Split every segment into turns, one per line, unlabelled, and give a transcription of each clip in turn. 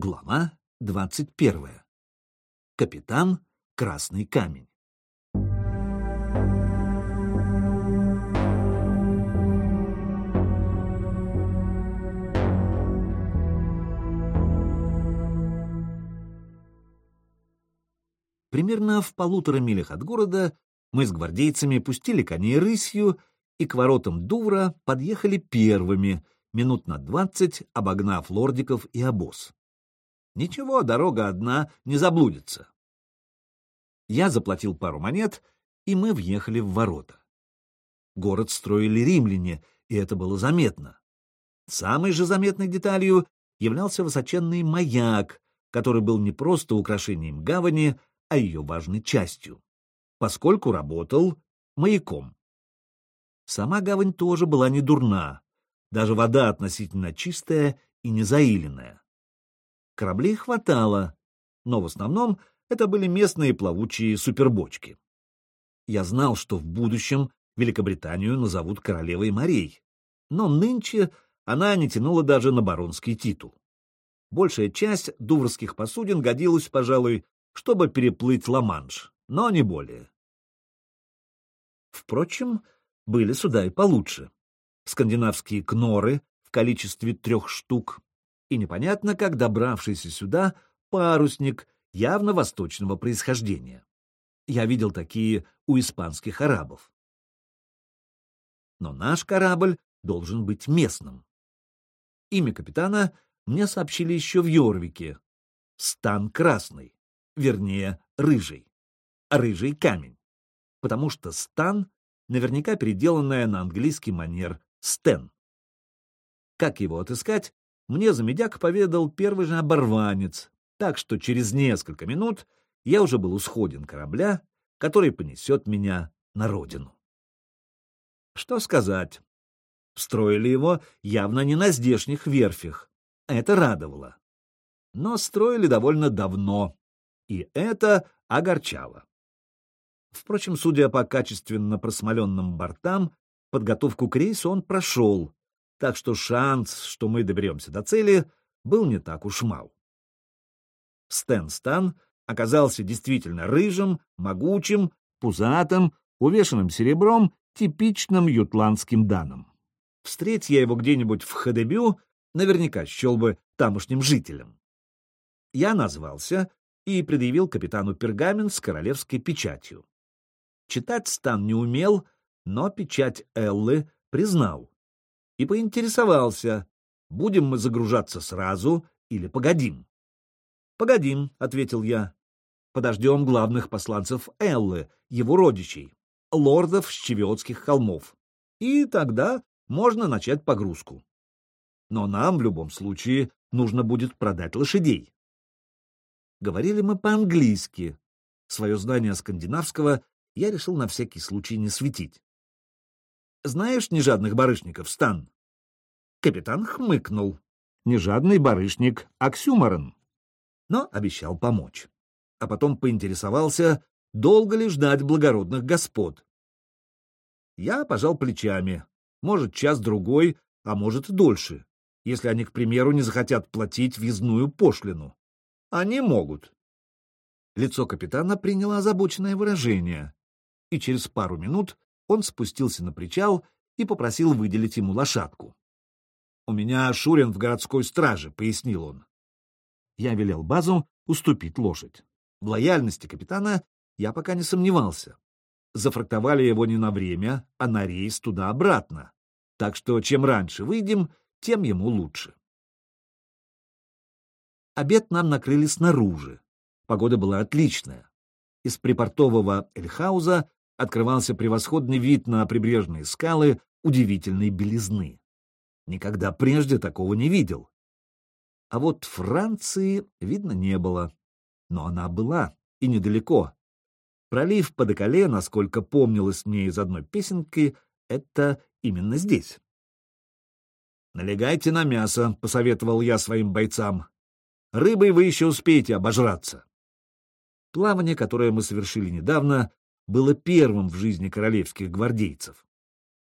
Глава двадцать первая. Капитан Красный Камень. Примерно в полутора милях от города мы с гвардейцами пустили коней рысью и к воротам Дувра подъехали первыми, минут на двадцать, обогнав лордиков и обоз. Ничего, дорога одна, не заблудится. Я заплатил пару монет, и мы въехали в ворота. Город строили римляне, и это было заметно. Самой же заметной деталью являлся высоченный маяк, который был не просто украшением гавани, а ее важной частью, поскольку работал маяком. Сама гавань тоже была не дурна, даже вода относительно чистая и незаиленная. Кораблей хватало, но в основном это были местные плавучие супербочки. Я знал, что в будущем Великобританию назовут королевой морей, но нынче она не тянула даже на баронский титул. Большая часть дуврских посудин годилась, пожалуй, чтобы переплыть Ла-Манш, но не более. Впрочем, были суда и получше. Скандинавские кноры в количестве трех штук, и непонятно, как добравшийся сюда парусник явно восточного происхождения. Я видел такие у испанских арабов. Но наш корабль должен быть местным. Имя капитана мне сообщили еще в Йорвике. Стан Красный вернее, рыжий. Рыжий камень. Потому что стан наверняка переделанная на английский манер стен. Как его отыскать, мне за медяк поведал первый же оборванец, так что через несколько минут я уже был у сходин корабля, который понесет меня на родину. Что сказать? Строили его явно не на здешних верфях. Это радовало. Но строили довольно давно, и это огорчало. Впрочем, судя по качественно просмоленным бортам, подготовку к рейсу он прошел, так что шанс, что мы доберемся до цели, был не так уж мал. Стэн Стан оказался действительно рыжим, могучим, пузатым, увешанным серебром, типичным ютландским даном. Встреть я его где-нибудь в Хадебю, наверняка счел бы тамошним жителем. Я назвался и предъявил капитану пергамент с королевской печатью. Читать Стан не умел, но печать Эллы признал и поинтересовался, будем мы загружаться сразу или погодим. «Погодим», — ответил я. «Подождем главных посланцев Эллы, его родичей, лордов Щевиотских холмов, и тогда можно начать погрузку. Но нам в любом случае нужно будет продать лошадей. Говорили мы по-английски. Свое знание скандинавского я решил на всякий случай не светить. «Знаешь нежадных барышников, Стан?» Капитан хмыкнул. «Нежадный барышник Аксюмарен». Но обещал помочь. А потом поинтересовался, долго ли ждать благородных господ. Я пожал плечами. Может, час-другой, а может, дольше, если они, к примеру, не захотят платить въездную пошлину. Они могут. Лицо капитана приняло озабоченное выражение, и через пару минут он спустился на причал и попросил выделить ему лошадку. «У меня Шурин в городской страже», — пояснил он. Я велел базу уступить лошадь. В лояльности капитана я пока не сомневался. Зафрактовали его не на время, а на рейс туда-обратно. Так что чем раньше выйдем, тем ему лучше. Обед нам накрыли снаружи. Погода была отличная. Из припортового Эльхауза открывался превосходный вид на прибрежные скалы удивительной белизны. Никогда прежде такого не видел. А вот Франции видно не было. Но она была, и недалеко. Пролив Падекале, насколько помнилось мне из одной песенки, это именно здесь. «Налегайте на мясо», — посоветовал я своим бойцам. Рыбой вы еще успеете обожраться. Плавание, которое мы совершили недавно, было первым в жизни королевских гвардейцев.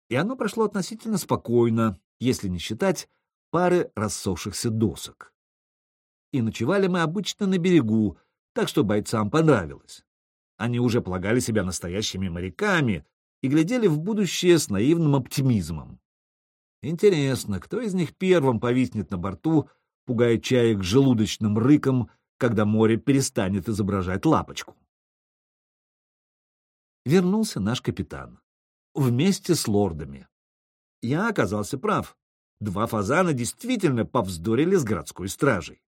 И оно прошло относительно спокойно, если не считать пары рассохшихся досок. и ночевали мы обычно на берегу, так что бойцам понравилось. Они уже полагали себя настоящими моряками и глядели в будущее с наивным оптимизмом. Интересно, кто из них первым повиснет на борту, пугая чаек желудочным рыком, когда море перестанет изображать лапочку? Вернулся наш капитан. Вместе с лордами. Я оказался прав. Два фазана действительно повздорили с городской стражей.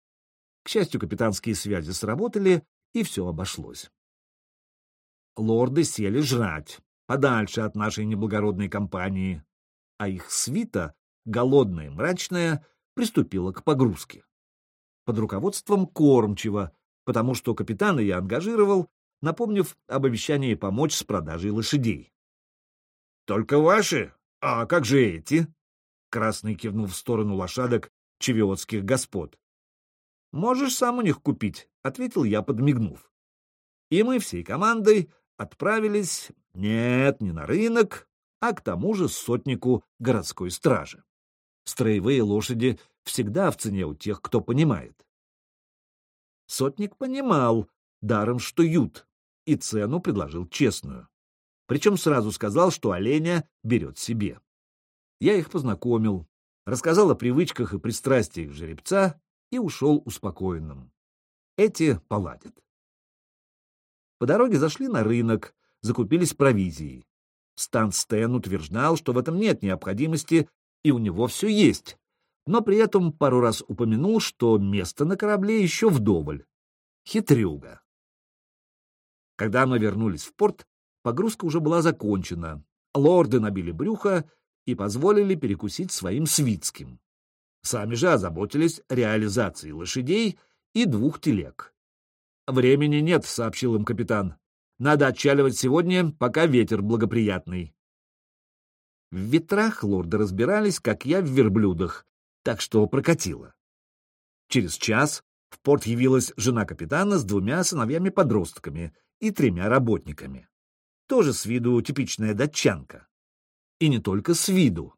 К счастью, капитанские связи сработали, и все обошлось. Лорды сели жрать, подальше от нашей неблагородной компании, а их свита, голодная и мрачная, приступила к погрузке. Под руководством кормчего, потому что капитана я ангажировал, напомнив об обещании помочь с продажей лошадей. — Только ваши? А как же эти? — Красный кивнул в сторону лошадок чевиотских господ. — Можешь сам у них купить, — ответил я, подмигнув. И мы всей командой отправились, нет, не на рынок, а к тому же сотнику городской стражи. Строевые лошади всегда в цене у тех, кто понимает. Сотник понимал, даром что ют, и цену предложил честную. Причем сразу сказал, что оленя берет себе. Я их познакомил, рассказал о привычках и пристрастиях жеребца и ушел успокоенным. Эти поладят. По дороге зашли на рынок, закупились провизией. Стан Стэн утверждал, что в этом нет необходимости, и у него все есть, но при этом пару раз упомянул, что место на корабле еще вдоволь. Хитрюга. Когда мы вернулись в порт, погрузка уже была закончена, лорды набили брюхо и позволили перекусить своим свитским. Сами же озаботились реализацией лошадей и двух телег. «Времени нет», — сообщил им капитан. «Надо отчаливать сегодня, пока ветер благоприятный». В ветрах лорды разбирались, как я в верблюдах, так что прокатило. Через час в порт явилась жена капитана с двумя сыновьями-подростками и тремя работниками. Тоже с виду типичная датчанка. И не только с виду.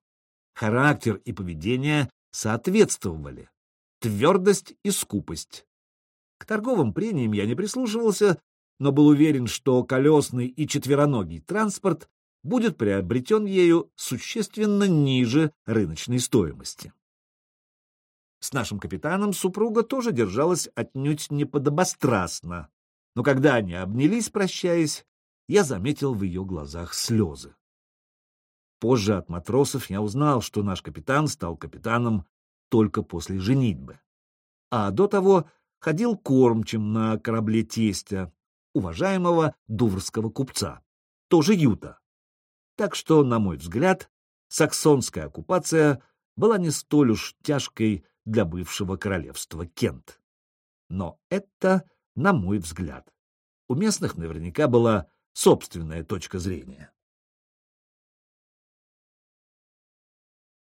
Характер и поведение соответствовали. Твердость и скупость. К торговым прениям я не прислушивался, но был уверен, что колесный и четвероногий транспорт будет приобретен ею существенно ниже рыночной стоимости. С нашим капитаном супруга тоже держалась отнюдь не подобострастно, но когда они обнялись, прощаясь, я заметил в ее глазах слезы. Позже от матросов я узнал, что наш капитан стал капитаном только после женитьбы. А до того ходил кормчим на корабле тестя, уважаемого дуврского купца, тоже юта. Так что, на мой взгляд, саксонская оккупация была не столь уж тяжкой для бывшего королевства Кент. Но это, на мой взгляд. У местных наверняка была собственная точка зрения.